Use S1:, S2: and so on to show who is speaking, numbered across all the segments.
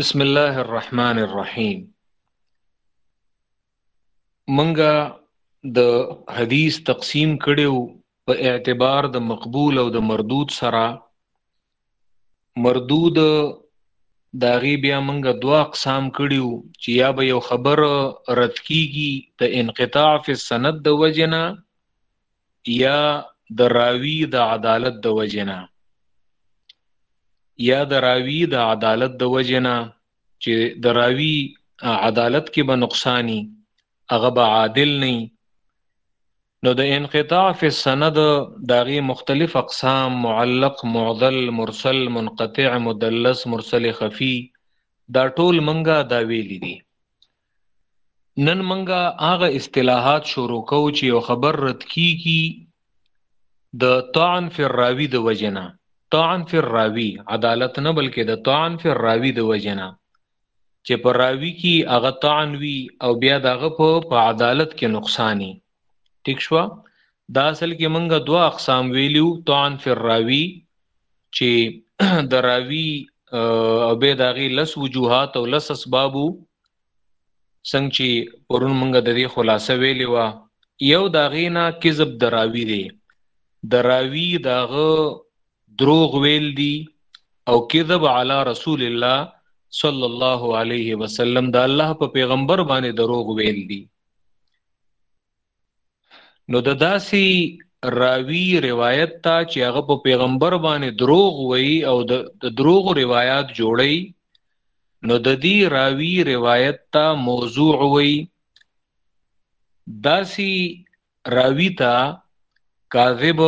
S1: بسم الله الرحمن الرحیم منګه د حدیث تقسیم کړو په اعتبار د مقبول او د مردود سره مردود داغي بیا منګه دوا اقسام کړیو چې یا به یو خبر رد کیږي د انقطاع فی سند د وجنا یا د راوی د عدالت د وجنه یا د راوی د عدالت د وجنه چې د راوی عدالت کې به نقصانی هغه به عادل نه نو د انقطاع فی السند داغي مختلف اقسام معلق معضل مرسل منقطع مدلس مرسل خفی دا ټول منګه دا ویلی دي نن منګه هغه اصطلاحات شروع کو چې یو خبر رد کیږي د طعن فی الراوی د وجنا طعن فی الراوی عدالت نه بلکې د طعن فی الراوی د وجنا چې پر راوی کې هغه طعن وی او بیا دغه په عدالت کې نقصانی ټیک شو دا اصل کې مونږ دوه اقسام ویلیو طعن فی الراوی چې د راوی او به داغي لس وجوهات او لس اسبابو څنګه چې پرون مونږ د دې خلاصه ویلې و یو داغي نه کذب دراوی دی دراوی داغه دروغ ویل دی او کذب علی رسول الله صلی الله علیه وسلم د الله په پیغمبر باندې دروغ ویل دی نو د داسي راوی روایت تا چې هغه په پیغمبر باندې دروغ وای او د دروغ روایت جوړی نو د دې راوی روایت تا موضوع وای داسي راوی تا کاذب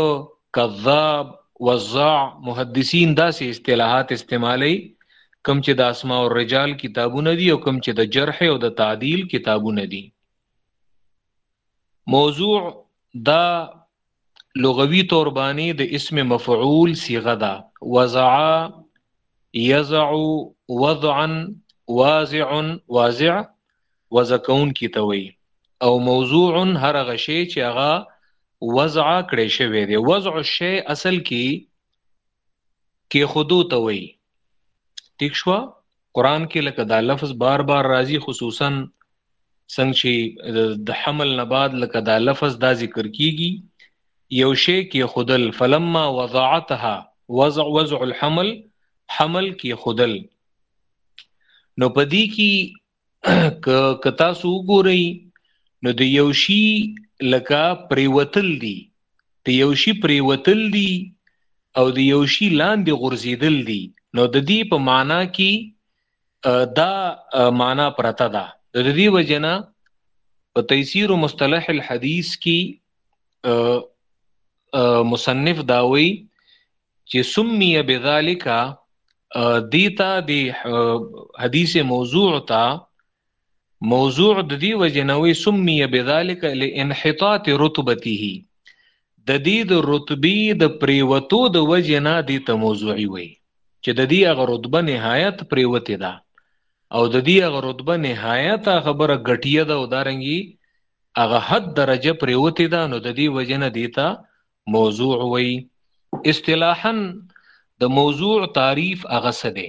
S1: کذاب وزع محدثین داسې اصطلاحات استعمالي کم چې د اسماء الرجال کتابونه دي او کم چې د جرح او د تعدیل کتابونه دي موضوع دا لغوي تور باندې د اسم مفعول صيغه ده وضع يزع وضعا وازع وازع وزکون کی توي او موضوع هر غشي چې هغه وضع کړی شوی دی وضع شی اصل کې کې خودو توي ټیک شو قران کې لکه دا لفظ بار بار راځي خصوصا څنګه چې د حمل نه بعد لکه دا لفظ دا ذکر کیږي یو شی کې خودل فلما وضعتها وضع وضع الحمل حمل کې خودل نو پدې کې ک کتا سو ګورئ نو د یو شی لکه پریوتل دی د یو شي پریوتل دي او د یو شي لاندې غورځېدل دي نو د دې په معنا کې دا معنا پرته ده د دې وجنه په تیسیر او مصطلح الحدیث کې مصنف داوي چې سمي بذالک دیتا دی حدیث موضوع تا موضوع د دې وجه نه وي سمي بذلك لانحطاط رتبته د دې د رتبي د پریوتو د وجه نه دې ته موضوعي وي چې د دې هغه رتبه نهایت پریوته ده او د دې هغه رتبه نهایت خبره غټیه ده او دارنګي هغه حد درجه پریوته ده نو د دې وجه نه دې ته موضوع وي اصطلاحا د موضوع تعریف هغه څه دی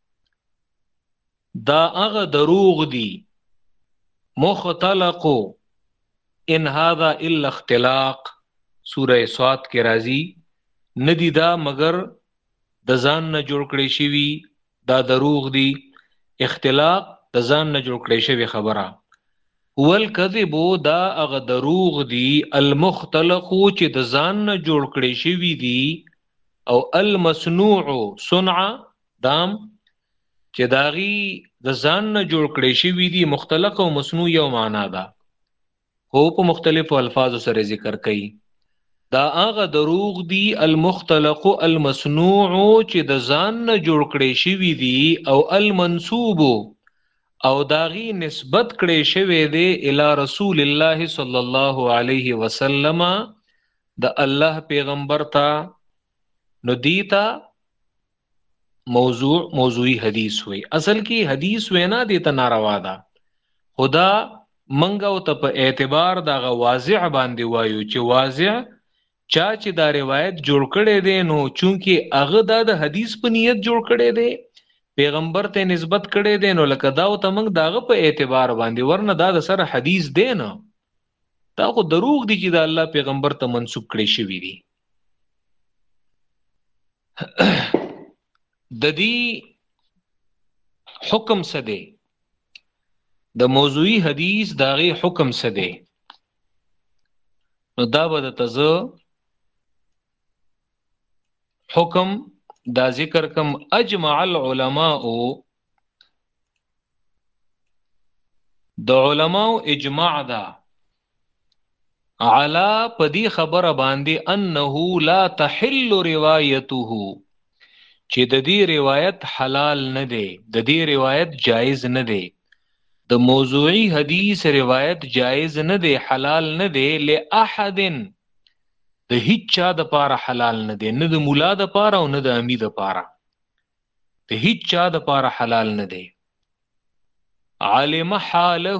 S1: دا هغه دروغ دي مختلق ان هذا الا اختلاق سوره سواد کې راځي ندی دا مگر د ځان نه جوړ کړی شوی دا دروغ دي اختلاق د ځان نه جوړ کړی شوی خبره هو الكذب دا هغه دروغ دي المختلق چې د ځان نه جوړ کړی شوی دي او المصنوع صنع دام چې داغي د ځان نه جوړ کړي شي وی دي مختلق او مصنوع یو معنا ده خو په مختلفو الفاظو سره ذکر کړي دا هغه دروغ دي المختلق المصنوع چې د ځان نه جوړ کړي شي وی دي او المنسوب او داغي نسبت کړي شوی دی الی رسول الله صلی الله علیه وسلم د الله پیغمبر ته نو دیتا موضوع موضوعي حدیث وي اصل کې حدیث وینا د ته ناروا ده خدا منګه او ته په اعتبار دا غ واضح باندې وایو چې واضح چا چې دا روایت جوړ کړي دي نو چونکه هغه دا د حدیث په نیت جوړ کړي دي پیغمبر ته نسبت کړي دي نو لکه دا او ته منګ داغه په اعتبار باندې ورنه دا د سره حدیث دی نه دا خو دروغ دي چې د الله پیغمبر ته منسوب کړي شوی دي د دې حکم څه دی د موضوعي حدیث داغه حکم څه دی نو دا به د تزه حکم دا ذکر کم اجمع العلماء د علماء اجماع دا علا په دې خبره باندې انه لا تحل روایته چې د دې روایت حلال نه دی د دې روایت جایز نه دی د موضوعي حدیث روایت جایز نه دی حلال نه دی لاحد د هیڅ چا د پاره حلال نه دی نه د مولا د پاره او نه د امی د پاره د هیڅ چا د پاره حلال نه دی عالم حاله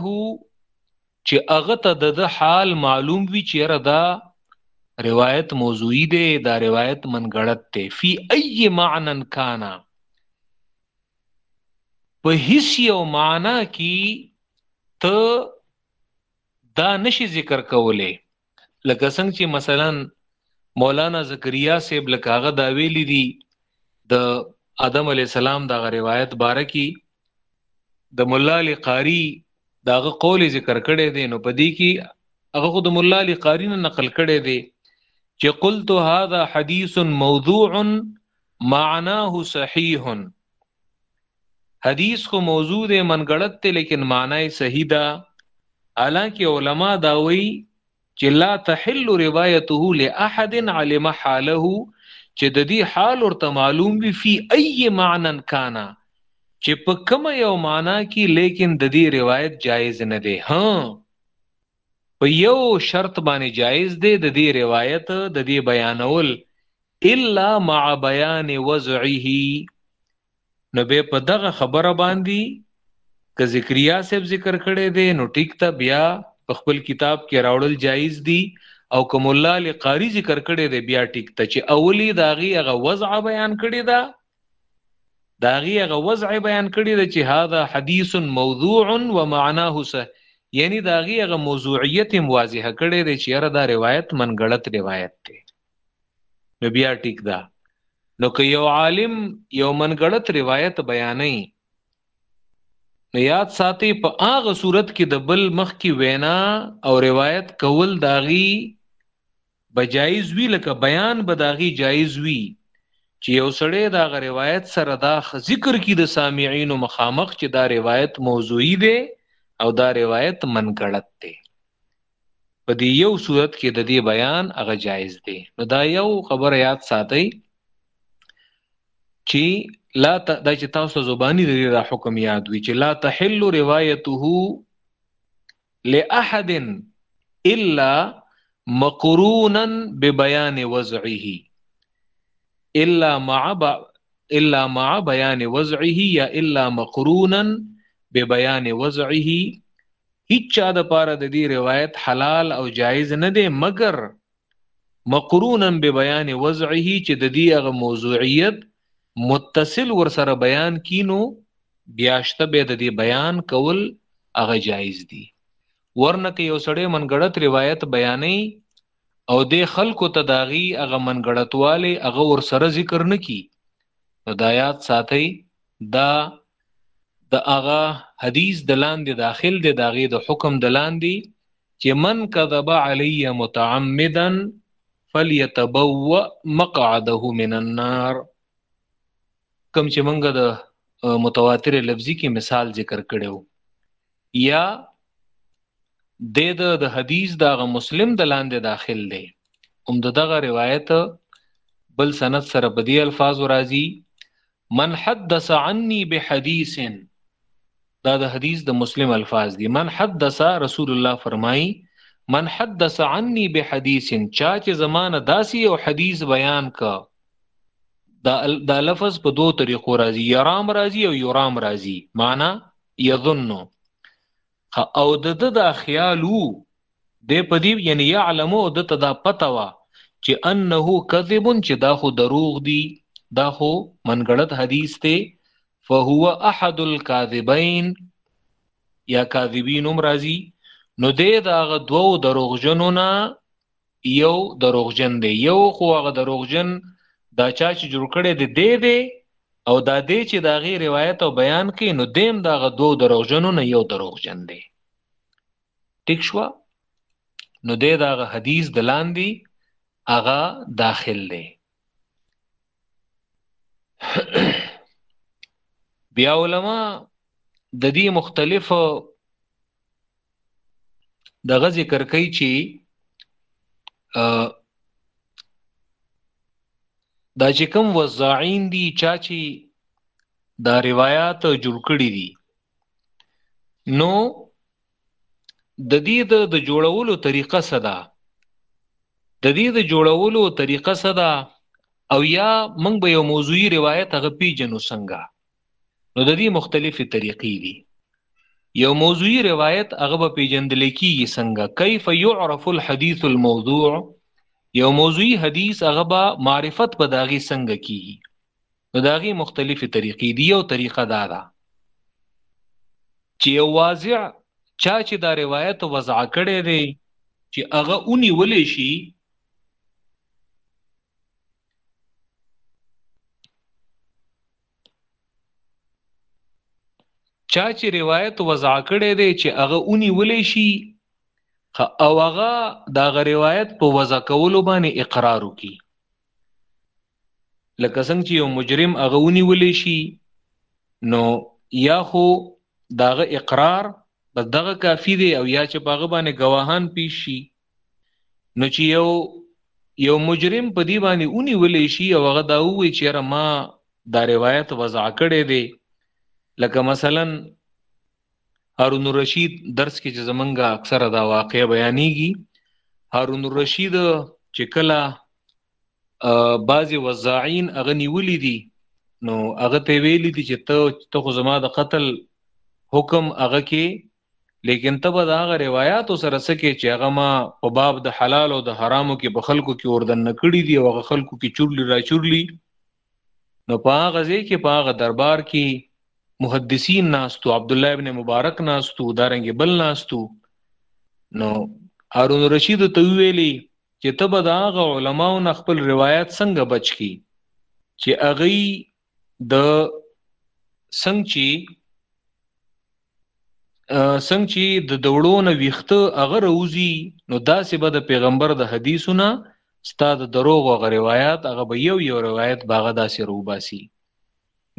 S1: چې هغه ته د حال معلوم وي چې را دا روایت موضوعی دی دا روایت منګړت دی فی ای معنی کانا په هیڅ یو معنا کې ته دا نشي ذکر کولای لکه څنګه چې مثلا مولانا زکریا صاحب لکه هغه دا ویلي دي د آدم علی السلام دا روایت بارکی د مولا علی قاری داغه قول ذکر کړي دي نو پدې کې هغه د مولا علی قاری نه نقل کړي دي چې قلت هذا حدیث موضوع معناه صحیح حدیث خو موضوع دی من غلط دی لیکن معنی صحیح ده حالانکه علما دا وایي چې لا تحل روایته لاحد علم حاله چې د دې حال ورته معلوم وي فی ای معنن کانا چې په کوم یو معنا کې لیکن د دې روایت جایز نه دی ها په یو شرط باندې جایز دی د دې روایت د دې بیانول الا مع بیان وضعه نو بیا په دغه خبره باندی که ذکریا صاحب ذکر کړی دی نو ټیک ته بیا په خپل کتاب کې راوړل جایز دی او کوم الله علی قاری ذکر کړی دی بیا ټیک ته چې اولی داغي هغه وضع بیان کړی دا داغي هغه وضع بیان کړی دی چې هاذا حدیث موضوع و معناه سه یعنی داغي هغه موضوعیت واضح کړی دی چې هر دا روایت من غلط روایت دی نو بیا ټیک ده نو که یو عالم یو منګړت روایت بیانې نو یاد ساتي په هغه صورت کې د بل مخ کې وینا او روایت کول داغي بجایز وی لکه بیان به داغي جایز وی چې یو سړی دا غ روایت سره دا ذکر کی د سامعین مخامخ چې دا روایت موضوعی دی او دا روایت منګړت دی په دې یو صورت کې د دې بیان هغه جایز دی نو دا یو خبره یاد ساتئ چې لا ت... دا چې تاسو زبانی لري را حکم یاد وي چې لا تحل روایته لاحد الا مقرونا ببيان وضعه الا مع ب... الا مع بيان وضعه یا الا مقرونا ببيان وضعه هیچا د پاره د دې روایت حلال او جایز نه دی مګر مقرونا ببیان وضعه چې د دې هغه موضوعیت متصل ورسره بیان کینو بیاشته به د دې بیان کول هغه جایز دي ورنه کې یو سړی منګړت روایت بیانې او د خلکو تداغي هغه منګړتواله هغه ورسره ذکر نکي نو دایات ساتي دا د هغه حدیث د لاندې داخل دی د هغې د حکم د لاندې چې من کذب علی متعمدا فلیتبوء مقعده من النار کوم چې موږ د متواتر لفظي کې مثال ذکر کړو یا د د حدیث دا غ مسلم د لاندې داخل دی هم دغه روایت بل سند سره په دې الفاظ راځي من حدث عني بحديث دا د حدیث د مسلم الفاظ دي من حدث رسول الله فرمایي من حدث عني بحديث چا چې زمانه داسي او حدیث بیان کا دا دا لفظ په دوه طریقو راځي یرام راځي او یرام راځي معنا یظن او د د دا خیالو دې په دې یعنی يعلم او د تدا پته وا چې انه کذب چې دا خو دروغ دی دا خو منګړت حدیث ته فهو احد الكاذبین یا کاذبین هم راځي نو دې دا غ دوو دروغجنو نه یو دروغجن دی یو خو هغه دروغجن دا چا چې جوړ کړي دی دی دی او دا دی چې دا غي روایت او بیان کوي نو دیم دا غ دوو دروغجنو نه یو دروغجن دی ټیک شو نو د دغه حدیث د لاندې هغه داخل دی بیا علما د دې مختلف د غ ذکر کوي چې دا چې کوم وزاعین دي چا چې دا روایت جوړ کړی دي نو د دې د د جوړولو طریقه څه ده د دې د جوړولو طریقه څه ده او یا موږ به یو موضوعي روایت هغه پیجنو څنګه نو د دې مختلفې طریقې دي یو موضوعي روایت هغه به پیجندل کیږي څنګه کیف یعرف الحديث الموضوع یو موضوعي حدیث هغه به معرفت په داغي څنګه کیږي نو د هغې مختلفې طریقې دي یو طریقه دا ده چې یو واضع چا چې دا روایت وضع کړی دی چې هغه اونی ولې شي چا چې روایت وضع کړی دی چې هغه اونی ولې شي او هغه دا غ روایت په وضع کولو باندې اقرار وکي لکه څنګه چې یو مجرم هغه ونیول شي نو یا خو داغه اقرار بس دغه کافی دی او یا چې پاغه باندې گواهان پیش شي نو چې یو یو مجرم په دی باندې اونی ولې شي او هغه دا وی چې را ما دا روایت وضع کړي دی لکه مثلا هارون الرشید درس کې چې زمونږه اکثره دا واقع بیانېږي هارون الرشید چې کله بعضی وزاعین هغه نیولې دي نو هغه ته ویلې دي چې ته ته خو زما د قتل حکم هغه کې لیکن ته به دا هغه روایت سره سکه چې هغه ما په باب د حلال او د حرامو کې په خلکو کې اردن نکړي دي او هغه خلکو کې چورلی را چورلی نو په هغه ځای کې په هغه دربار کې محدثین ناستو عبد الله ابن مبارک ناستو دارنګ بل ناستو نو هارون رشید ته ویلي چې ته به د هغه علماو نه خپل روایت څنګه بچ کی چې هغه د څنګه چې څنګه چې د دوړو نه ویخته هغه روزي نو داسې به د پیغمبر د حدیثونه ستاد دروغ او روایت هغه به یو یو روایت باغه داسې روباسي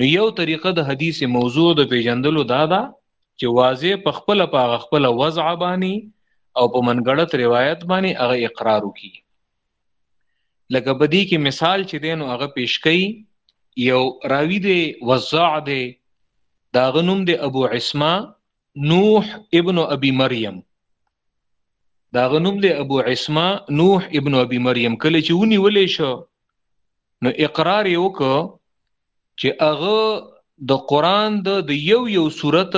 S1: نو یو طریقه د حدیث موضوع د پیژندلو دا ده چې واضح په خپل په خپل وضع باندې او په منګړت روایت باندې هغه اقرار وکي لکه بدی کې مثال چې دینو هغه پیش کړي یو راوی دی وزاع دی دا غنوم دی ابو عصمه نوح ابن ابي مريم دا غنوم دی ابو عصمه نوح ابن ابي مريم کله چې ونی ولې شو نو اقرار یې وکړ چې هغه د قران د د یو یو صورت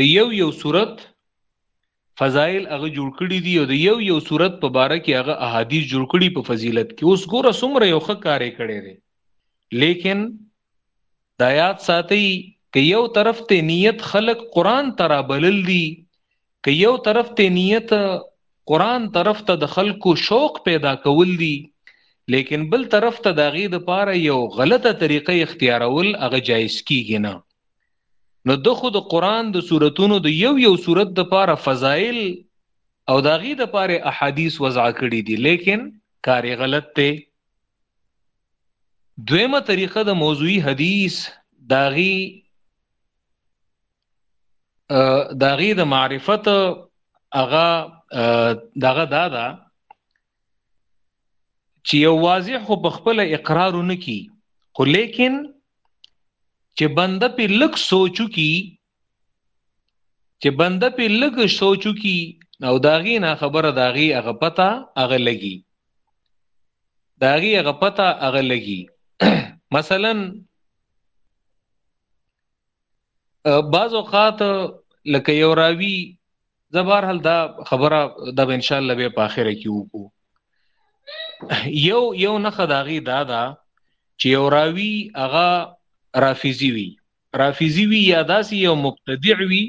S1: د یو یو صورت فضایل هغه جوړ کړی دی او د یو یو صورت په باره کې هغه احادیث جوړ کړی په فضیلت کې اوس ګوره څومره یو ښه کار کړی دی لیکن دا یاد ساتي که یو طرف ته نیت خلق قران ترا بلل دی که یو طرف ته نیت قران طرف ته د خلکو شوق پیدا کول دي لیکن بل طرف ته د غي د پاره یو غلطه طریقه اختیارول هغه جایز کیږي نه نو د خود قران د سوراتونو د یو یو سورت د پاره فضایل او د غي د پاره احادیث وضع کړي دي لیکن کار غلط ته دویمه طریقه د موضوعي حدیث داغي د هغې د معرفت هغه دغه دا ده چې یو واضح خو په خپل اقرار نه کی خو لیکن چې بنده په لک سوچو کی چې بنده په لک سوچو کی او داغي نه خبره داغي هغه پتا هغه لګي داغي هغه پتا هغه لګي مثلا بعض اوقات لکه یو راوی زبر هل دا خبره د ان شاء الله به په اخره کې وکړو یو یو نه خداغي دا دا چې یو راوی هغه رافیزی وی رافیزی وی یا داسې یو مبتدع وی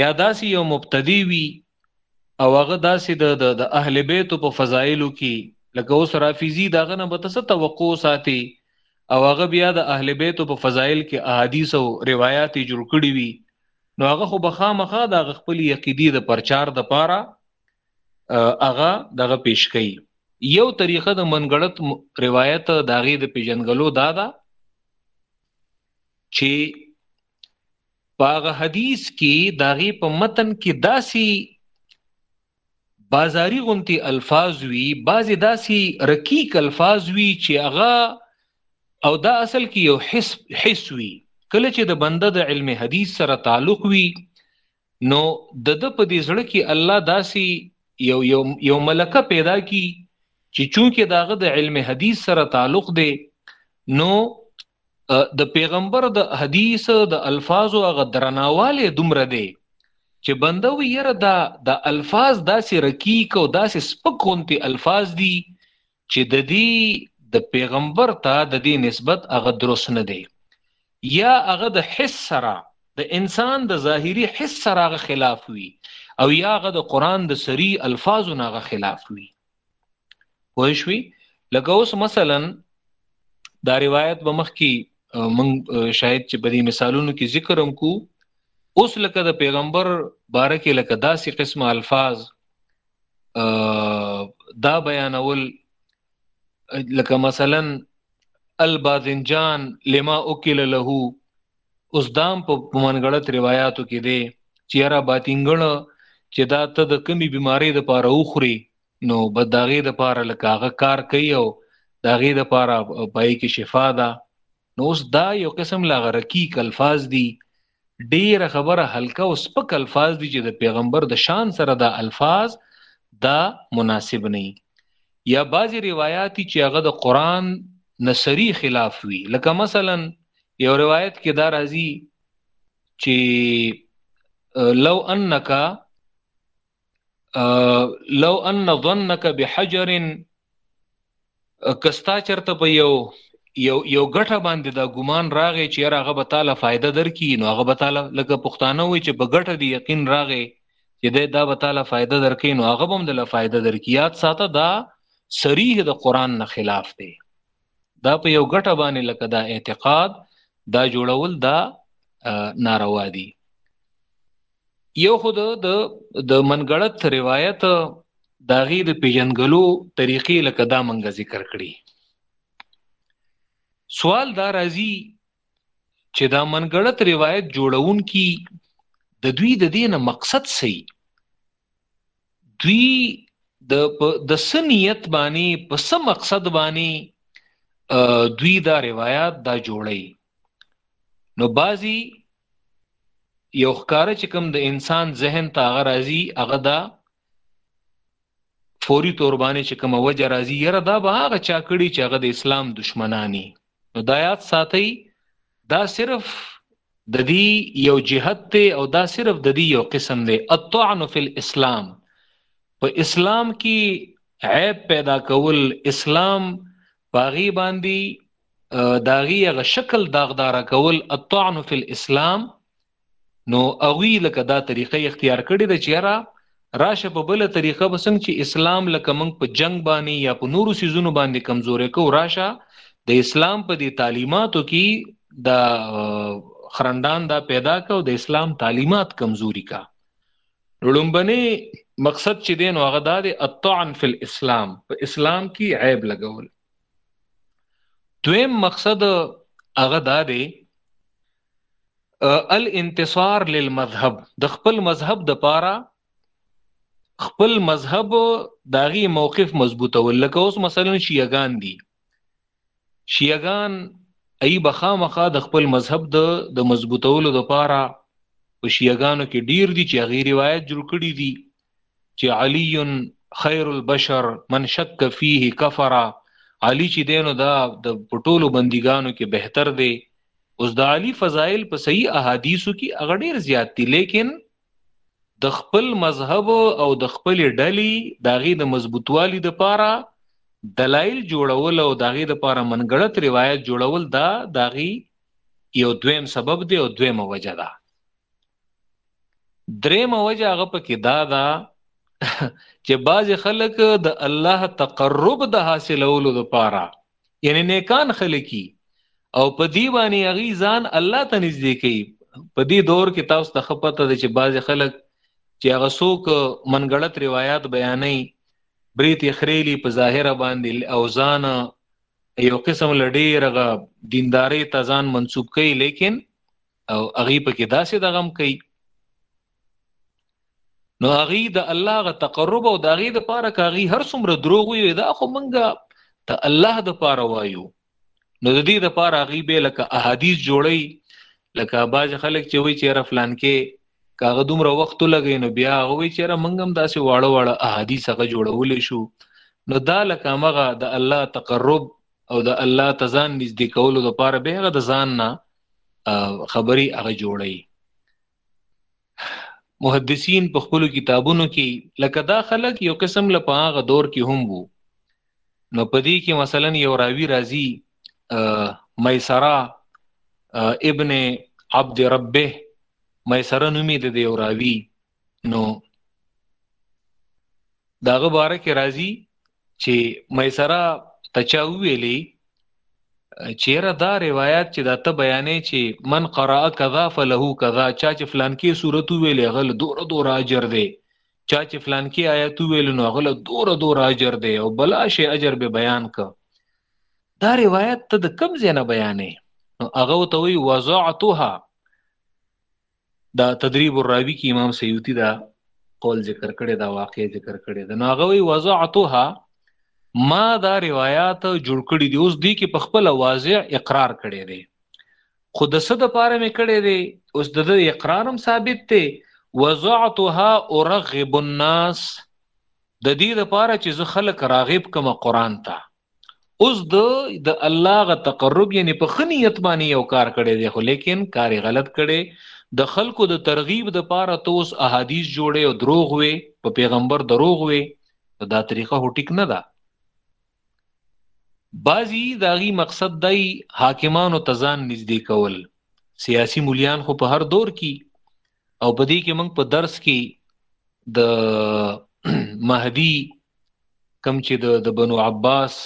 S1: یا داسې یو مبتدی وي او هغه داسې د د, د اهل بیتو په فضایلو کې لکه اوس رافیزی داغه نه به ته څه توقع ساتي او هغه بیا د اهل بیتو په فضایل کې احادیث او روایات جوړ کړي وي نو هغه خو به خامخا د هغه خپل عقیدې د پرچار د پاره هغه دغه پیش کوي یو طریقه د منګړت روایت داغه د پیژنګلو دادا چې په هغه حدیث کې داغي په متن کې داسي بازاري غونتی الفاظ وی بعضی داسي رقیق الفاظ وی چې هغه او دا اصل کې یو حس حس وی کله چې د بنده د علم حدیث سره تعلق وی نو د د په دې زړه کې الله داسي یو یو یو ملکه پیدا کی چې چونکه داغه د علم حدیث سره تعلق دی نو د پیغمبر د حدیث د الفاظو هغه درناواله دومره دی چې بنده وی یره دا د الفاظ داسې رکیک او داسې سپکونتي الفاظ دي چې د دې د پیغمبر ته د دې نسبت هغه درست نه دی یا هغه د حس سره د انسان د ظاهری حس سره هغه خلاف وي او یا هغه د قران د سری الفاظو نه هغه خلاف وي وای شوي لکه اوس مثلا دا روایت به مخ کی من شاید چې په دې مثالونو کې ذکر هم کو اوس لکه د پیغمبر بارکه لکه داسې قسمه الفاظ دا بیانول لکه مثلا الباذنجان لما اکل له اوس دام په منګړت روایتو کې دی چې را باتینګړه چې دا ته د کمی بیماری د پاره اوخري نو بداغه د پاره لکاغه کار کوي او داغه د پاره پای کې شفا ده نو اوس دا یو قسم لا غرقی کلفاظ دي ډیره خبره هلکه او سپک الفاظ دي چې د پیغمبر د شان سره دا الفاظ دا مناسب نه یا بعضی روایت چې هغه د قران نصری خلاف وي لکه مثلا یو روایت کې دا راځي چې لو انک لو ان ظنک بحجر کستا چرته په یو یو یو غټه باندې دا ګمان راغې چې هغه به تعالی فائدہ درکې نو هغه به تعالی لکه پښتانه وي چې په غټه دی یقین راغې چې دا دا به تعالی فائدہ درکې نو هغه به هم د فائدہ درکې یاد ساته دا صریح د قران نه خلاف دی دا په یو غټه باندې لکه دا اعتقاد دا جوړول دا ناروا دي یو خود د د منګړت روایت داغي د پیجنګلو طریقې لکه دا منګه ذکر کړي سوال دا راځي چې دا منګړت روایت جوړون کی د دوی د دین مقصد سي دوی د د سنیت باندې په سم مقصد باندې دوی دا روایت دا جوړي نو بازي یو ښکارا چې کوم د انسان ذهن ته هغه راځي هغه دا فوري توربانه چې کوم وجه راځي یره دا به هغه چا کړی چې هغه د اسلام دشمنانی نو دا یاد ساتي دا صرف د دې یو جهت ته او دا صرف د دې یو قسم دی الطعن فی الاسلام په اسلام کې عیب پیدا کول اسلام پاغي باندې داغي هغه شکل داغدار کول الطعن فی الاسلام نو اوی لکه دا طریقه اختیار کړی د چیرې راشه په بل طریقه بسنګ چې اسلام لکه موږ په جنگ باندې یا په نورو سيزونو باندې کمزورې کو راشه د اسلام په دې تعلیماتو کې د خرندان دا پیدا کو د اسلام تعلیمات کمزوري کا لومبني مقصد چې دین هغه دا دی الطعن فی الاسلام په اسلام کې عیب لګول دویم مقصد هغه دا دی الانتصار للمذهب د خپل مذهب د پاره خپل مذهب داغي موقف مضبوطول لکه اوس مثلا شیعاګان دي شیعه ګان ای بخامخه د خپل مذهب د د مضبوطولو د پاره په شیعاګانو کې ډیر دي چې غیر روایت جوړ کړی دي چې علی خیر البشر من شک فيه کفر علی چې دینو دا د پټولو بندګانو کې بهتر دی اوس د علی فضایل په صحیح احادیثو کې هغه ډیر زیات دي لیکن د خپل مذهب او د خپل ډلې داغي د مضبوطوالي د پاره دلایل جوړول او داغي د پاره منګړت روایت جوړول دا داغي یو دویم سبب دی او دویم وجه ده دریم وجه هغه پکې دا ده چې بعض خلک د الله تقرب د حاصلولو لپاره یعنی نیکان خلکی او په دی باندې هغه ځان الله ته نږدې کوي په دې دور کې تاسو ته خپته ده چې بعض خلک چې هغه څوک منګړت روایت بیانې بریت خریلی په ظاهر باندې او ځان یو قسم لډې رغه دینداري ته ځان منسوب کوي لیکن او هغه په کې داسې دغم کوي نو هغه د الله غ تقرب او د هغه د پاره کاغي هر څومره دروغ وي دا خو منګه ته الله د پاره وایو نو د دې د پاره هغه به لکه احادیث جوړي لکه باج خلک چې وي چې رفلان کې کاغه دومره وخت لګي نو بیا هغه چې را منګم داسې واړه واړه احادیث هغه جوړول شو نو دا لکه مغه د الله تقرب او د الله تزان نږدې کولو لپاره به هغه د ځان نه خبري هغه جوړي محدثین په خپل کتابونو کې لکه دا خلک یو قسم له په هغه دور کې هم وو نو په دې کې مثلا یو راوی راځي میسرا ابن عبد ربه میسرا نومې د یو راوی نو د هغه باره کې راځي چې میسره ته چا وویلې چیرې دا روایت چې دا ته بیانې چې من قرأ کذا فله کذا چا چې فلان کې صورت ویلې غل دور دور اجر دی چا چې فلان کې آیت ویل نو غل دور دور اجر دی او بلا شی اجر به بیان ک دا روایت ته د کم زینه بیانې نو هغه ته وی وضعتها دا تدریب الراوی کې امام سیوطی دا قول ذکر کړی دا واقع ذکر کړی دا ناغوی وضعتها ما دا روایت جوړ کړی دی اوس دی کې په خپل واضع اقرار کړی دی خو د څه د پاره مې کړی دی اوس د دې اقرار هم ثابت دی وضعتها ارغب الناس د دې لپاره چې زه خلک راغب کوم قران ته اوس د د الله غ تقرب یعنی په خنیت باندې یو کار کړي دی خو لیکن کار غلط کړي د خلکو د ترغیب د پاره توس احادیث جوړي او دروغ وي په پیغمبر دروغ وي دا طریقه هو ټیک نه ده بعضی داغي مقصد دای حاکمانو تزان نږدې کول سیاسی مليان خو په هر دور کې او په دې کې موږ په درس کې د مهدی کم چې د د بنو عباس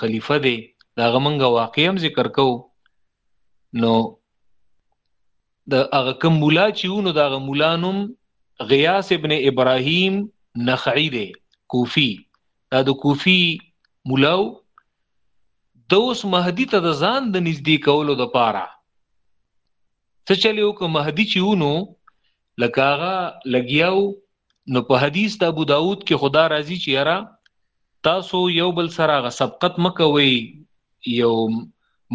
S1: خلیفہ دی دا غمنګ واقعي هم ذکر کو نو د هغه کوم مولا چې ونو دا غ مولانم غیاس ابن ابراهیم نخعی دی کوفی دا د کوفی مولاو د اوس مهدی ته د ځان د نږدې کولو د پاره څه چلی وک مهدی چې ونو لکه هغه لګیاو نو په حدیث د ابو داود کې خدا راضی چې یرا تاسو یو بل سره غ سبقت مکوي یو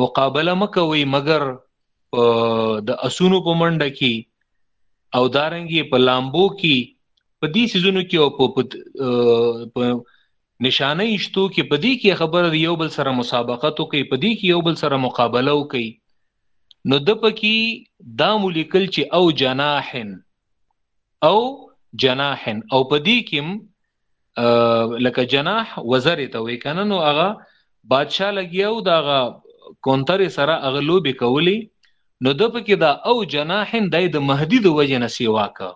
S1: مقابله مکوي مګر د اسونو په منډه کې او دارنګي په لامبو کې په دې سيزونو کې او په نشانه اشتو کې په دې کې خبره یو بل سره مسابقت کوي په دې کې یو بل سره مقابله کوي نو د پکې دا ملیکل چې او جناحن او جناحن او په دې کې لکه جناح وزر ته وې کنه نو هغه بادشاه لګیاو دا هغه کونتر سره هغه لوبي کولی نو د پکې دا او جناحن دای د مهدی د وجه نه سیوا کا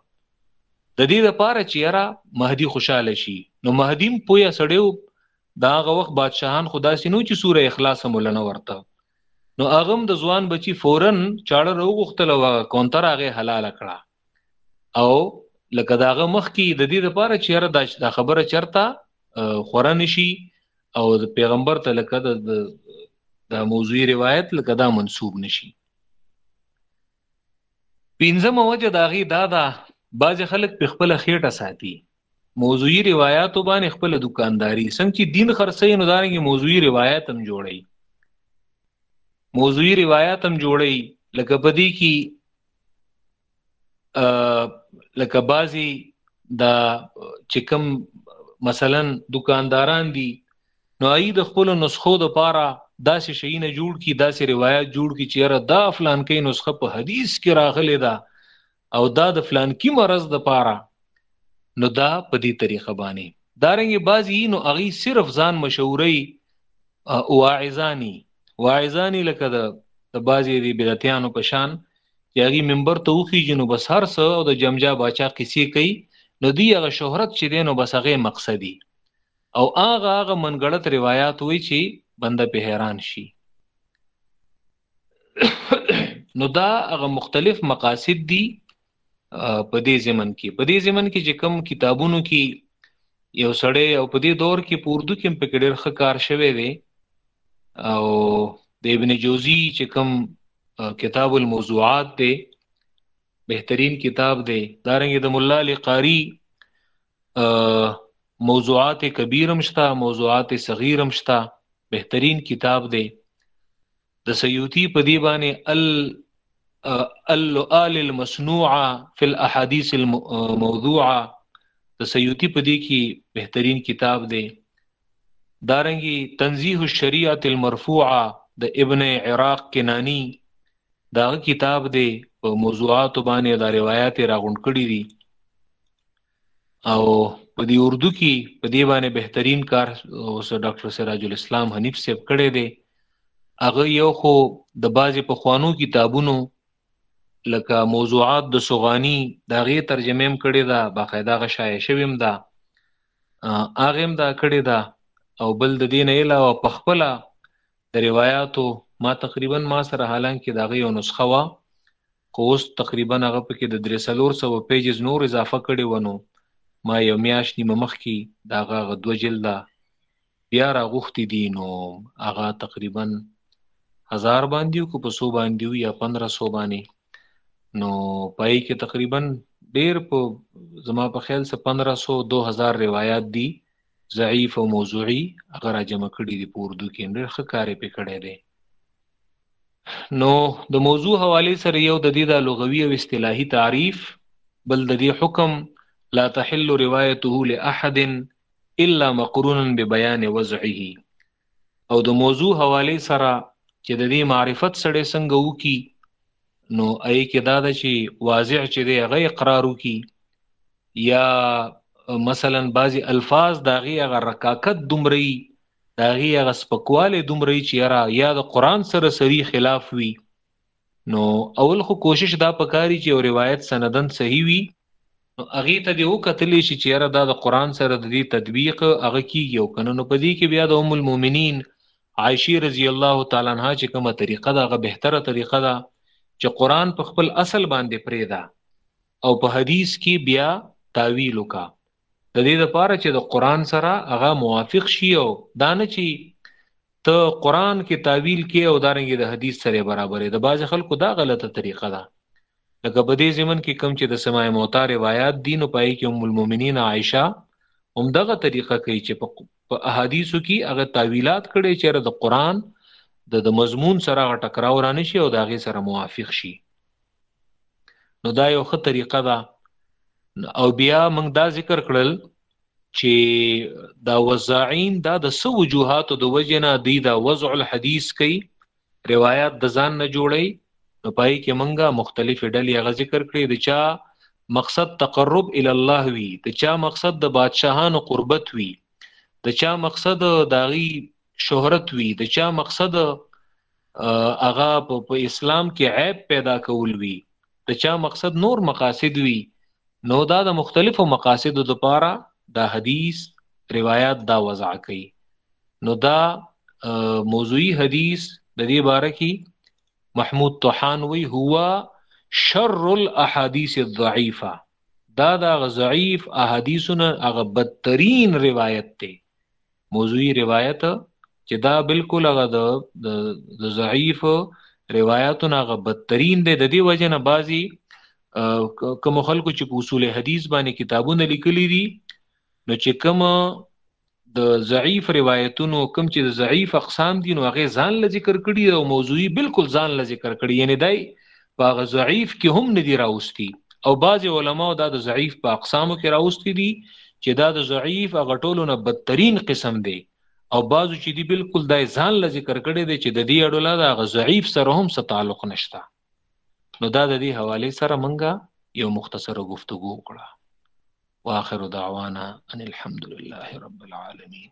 S1: د دې لپاره چې یرا مهدی خوشاله شي نو مهدیم پویا سړیو دا هغه وخت بادشاهان خدا سينو چې سوره اخلاص هم لنه ورته نو هغه هم د ځوان بچی فورا چاړه راوغوښتل او هغه کونتر هغه حلاله کړه او لکه داغه مخ کې د دې لپاره چې یاره دا, دا خبره چرته خورا نشي او د پیغمبر ته لکه د د موضوعي روایت لکه دا منسوب نشي پنځمه وجه داغي دا ده بعض خلک په خپل خېټه ساتي موضوعی روایاتو باندې خپل دکانداری څنګه چې دین خرڅی نو دارنګ موضوعی روایت هم جوړی موضوعی روایت هم جوړی لکه پدی کی لکه بازی دا چکم مثلا دکانداران دی نو ای د خپل نسخو د پاره داسې شي نه جوړ کی داسې روایت جوړ کی چیرې دا فلان کې نسخه په حدیث کې راغلی دا او دا د فلانکی مرض د پاره نو دا په دې طریقه باندې دارنګ بازی نو اغي صرف ځان مشهوري واعظانی واعظانی لکه د د بازی دی بدعتیانو په شان چې هغه منبر ته وخی جنو بس هر څه او د جمجا باچا قصې کوي نو دی هغه شهرت چې دینو بس هغه مقصدی او هغه هغه منګړت روایت وای چې بنده په حیران شي نو دا هغه مختلف مقاصد دي په دې زمن کې په دې زمن کې چې کوم کتابونو کې یو سړی او په دې دور کې پوردو کې په کې ډېر ښه کار شوی دی او د ابن جوزی چې کوم کتاب الموضوعات دی بهترین کتاب دی دارنګ د مولا علی قاری موضوعات کبیر هم شته موضوعات صغیر هم شته بهترین کتاب دی د سیوطی په دی باندې ال اللؤال المصنوعه فی الاحاديث الموضوعه د سیوطی په دی کې بهترین کتاب دی دارنګي تنزیه الشریعه المرفوعه د ابن عراق کنانی دا کتاب دی په موضوعات باندې دا روایت راغونډ کړی دي او په دې اردو کې په دې باندې بهترین کار اوس ډاکټر سراج الاسلام حنیف صاحب کړی دی هغه یو خو د بازي په خوانو کتابونو لکه موضوعات د سوغانی دا غي ترجمه هم کړی دا باقاعده غ شایع شویم دا هغه هم دا کړی دا او بل د دین علاوه په خپل د روایتو ما تقریبا ما سره حالان کې دا غي یو نسخه وا خو اوس تقریبا هغه پکې د درې څلور سوه پیجز نور اضافه کړي وه نو ما یو میاشت نیمه مخکي د هغه هغه دوه جلده بیا را غوښتي دي نو هغه تقریبا هزار باندې کو په سو باندې یا پندره سو باندې نو پای کې تقریبا ډیر په زما په خیال سه پندره سو دو هزار روایات دي ضعیف او موضوعی هغه را جمع کړی دی په اردو کې ډېر ښه کار یې پې کړی دی نو د موضوع حواله سره یو د دې د لغوي او اصطلاحي تعریف بل د دې حکم لا تحل روایته لاحد الا مقرونا ببيان وضعه او د موضوع حواله سره چې د دې معرفت سره څنګه وکی نو اې کې دا ده چې واضح چې دی غي اقرار وکي یا مثلا بعضی الفاظ دا غي غ رکاکت دومري دا غي غ سپکواله دومري چې را یا د قران سره سری خلاف وي نو اول خو کوشش دا پکاري چې او روایت سندن صحیح وي نو هغه ته دی وکتلې شي چې یاره دا د قران سره د دې تطبیق هغه کیږي او کنه نو په دې کې بیا د ام المؤمنین عائشه رضی الله تعالی عنها چې کومه طریقه ده هغه بهتره طریقه ده چې قران په خپل اصل باندې پرې ده او په حدیث کې بیا تعویل وکړه د دې لپاره چې د قران سره هغه موافق شي او دا نه چی ته قران کې تعویل کې او دارنګ د حدیث سره برابرې د باز خلکو دا غلطه طریقه ده لکه په دې زمن کې کم چې د سماع موتا روایت دین او پای کې ام المؤمنین عائشه هم دغه طریقه کوي چې په احادیثو کې هغه تعویلات کړي چې د قران د د مضمون سره ټکراو رانه شي او داغه سره موافق شي نو دا یو ښه طریقه ده او بیا موږ دا ذکر کړل چې دا وزعین دا د سو وجوهات د وجنه دی دا وضع الحدیث کوي روایت د ځان نه جوړي نو پای کې موږ مختلف ډلې غ ذکر کړې د چا مقصد تقرب ال الله وی د چا مقصد د بادشاهانو قربت وی د چا مقصد داغي شهرت وي د چا مقصد هغه په اسلام کې عیب پیدا کول وي د چا مقصد نور مقاصد وي نو دا د مختلفو مقاصدو لپاره دا حدیث روایت دا وضع کوي نو دا موضوعي حدیث د دې باره کې محمود طحان وی هو شر الاحاديث الضعيفه دا دا ضعیف احادیثونه هغه بدترین روایت ته موضوعي روایت چې دا بالکل هغه د ضعیف روایتونه هغه بدترین دی د دې وجه نه بعضي کوم خلکو چې په اصول حدیث باندې کتابونه لیکلي دي نو چې کوم د ضعیف روایتونو کوم چې د ضعیف اقسام دي نو هغه ځان ل ذکر کړي او موضوعي بالکل ځان ل ذکر کړي یعنی دای په هغه ضعیف کې هم نه دي راوستي او بعضې علماو دا د ضعیف په اقسامو کې راوستي دي چې دا د ضعیف هغه ټولو نه بدترین قسم دی او بعضو چې دی بالکل دا ځان له ذکر کړی دی چې د دې اړو لا د ضعیف سره هم څه تعلق نشته نو دا د دې حواله سره منګه یو مختصره گفتگو وکړه واخر دعوانا ان الحمد لله رب العالمین